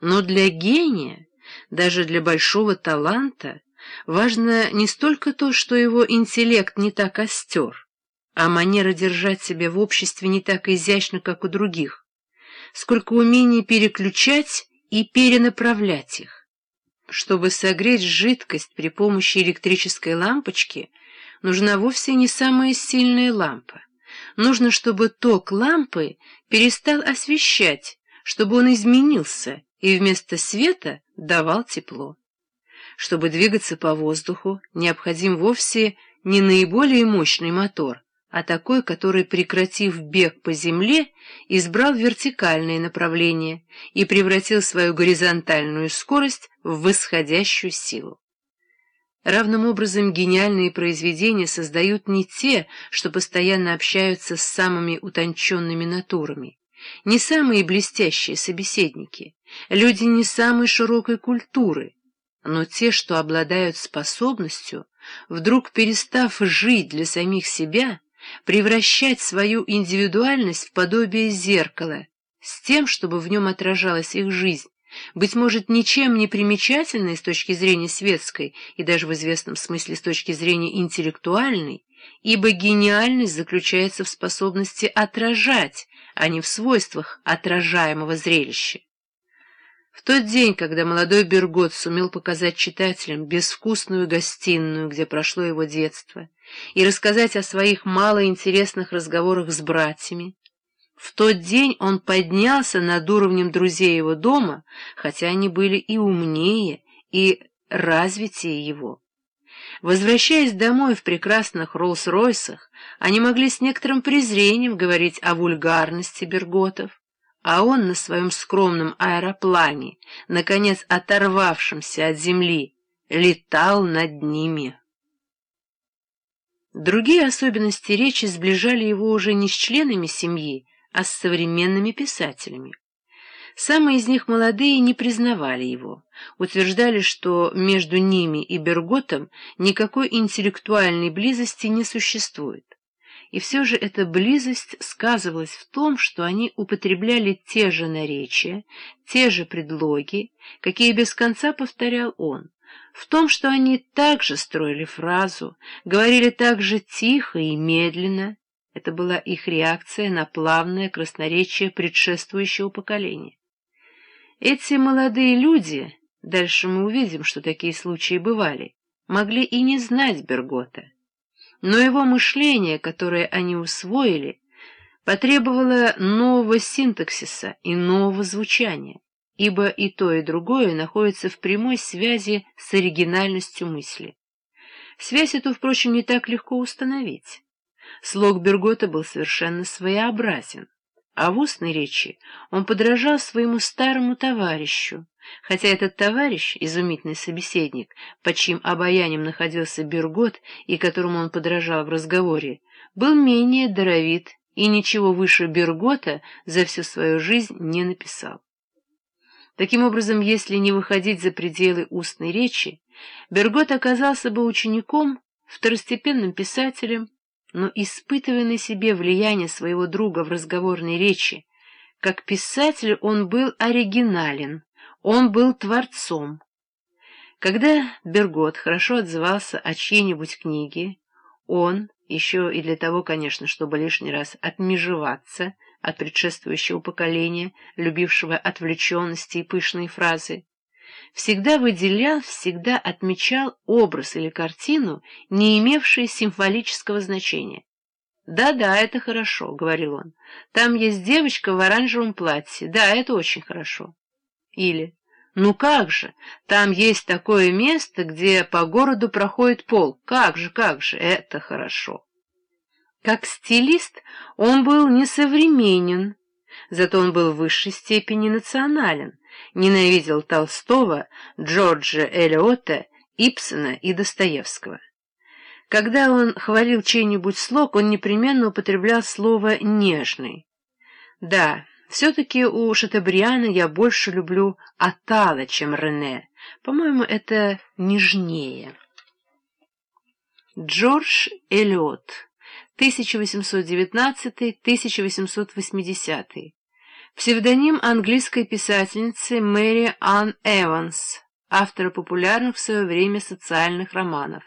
Но для гения, даже для большого таланта, важно не столько то, что его интеллект не так остер, а манера держать себя в обществе не так изящно, как у других, сколько умение переключать и перенаправлять их. Чтобы согреть жидкость при помощи электрической лампочки, нужна вовсе не самая сильная лампа. Нужно, чтобы ток лампы перестал освещать, чтобы он изменился и вместо света давал тепло. Чтобы двигаться по воздуху, необходим вовсе не наиболее мощный мотор, а такой, который, прекратив бег по земле, избрал вертикальное направление и превратил свою горизонтальную скорость в восходящую силу. Равным образом гениальные произведения создают не те, что постоянно общаются с самыми утонченными натурами, не самые блестящие собеседники, люди не самой широкой культуры, но те, что обладают способностью, вдруг перестав жить для самих себя, превращать свою индивидуальность в подобие зеркала, с тем, чтобы в нем отражалась их жизнь, быть может, ничем не примечательной с точки зрения светской и даже в известном смысле с точки зрения интеллектуальной, ибо гениальность заключается в способности отражать, а не в свойствах отражаемого зрелища. В тот день, когда молодой Бергот сумел показать читателям безвкусную гостиную, где прошло его детство, и рассказать о своих малоинтересных разговорах с братьями, в тот день он поднялся над уровнем друзей его дома, хотя они были и умнее, и развитее его. Возвращаясь домой в прекрасных Роллс-Ройсах, они могли с некоторым презрением говорить о вульгарности Берготов, а он на своем скромном аэроплане, наконец оторвавшемся от земли, летал над ними. Другие особенности речи сближали его уже не с членами семьи, а с современными писателями. Самые из них молодые не признавали его, утверждали, что между ними и Берготом никакой интеллектуальной близости не существует. И все же эта близость сказывалась в том, что они употребляли те же наречия, те же предлоги, какие без конца повторял он, в том, что они также строили фразу, говорили так же тихо и медленно, это была их реакция на плавное красноречие предшествующего поколения. Эти молодые люди, дальше мы увидим, что такие случаи бывали, могли и не знать Бергота. Но его мышление, которое они усвоили, потребовало нового синтаксиса и нового звучания, ибо и то, и другое находится в прямой связи с оригинальностью мысли. Связь эту, впрочем, не так легко установить. Слог Бергота был совершенно своеобразен, а в устной речи он подражал своему старому товарищу, хотя этот товарищ, изумительный собеседник, под чьим обаянием находился Бергот и которому он подражал в разговоре, был менее даровит и ничего выше Бергота за всю свою жизнь не написал. Таким образом, если не выходить за пределы устной речи, Бергот оказался бы учеником, второстепенным писателем, но испытывая на себе влияние своего друга в разговорной речи, как писатель он был оригинален, он был творцом. Когда Бергот хорошо отзывался о чьей-нибудь книге, он, еще и для того, конечно, чтобы лишний раз отмежеваться от предшествующего поколения, любившего отвлеченности и пышные фразы, всегда выделял, всегда отмечал образ или картину, не имевшие символического значения. «Да-да, это хорошо», — говорил он. «Там есть девочка в оранжевом платье. Да, это очень хорошо». Или «Ну как же, там есть такое место, где по городу проходит пол. Как же, как же, это хорошо». Как стилист он был несовременен, зато он был в высшей степени национален, ненавидел Толстого, Джорджа Элиота, Ипсона и Достоевского. Когда он хвалил чей-нибудь слог, он непременно употреблял слово «нежный». Да, все-таки у Шатабриана я больше люблю Атала, чем Рене. По-моему, это нежнее. Джордж Эллиот, 1819-1880 псевдоним английской писательницы Мэри Анн Эванс, автора популярных в свое время социальных романов.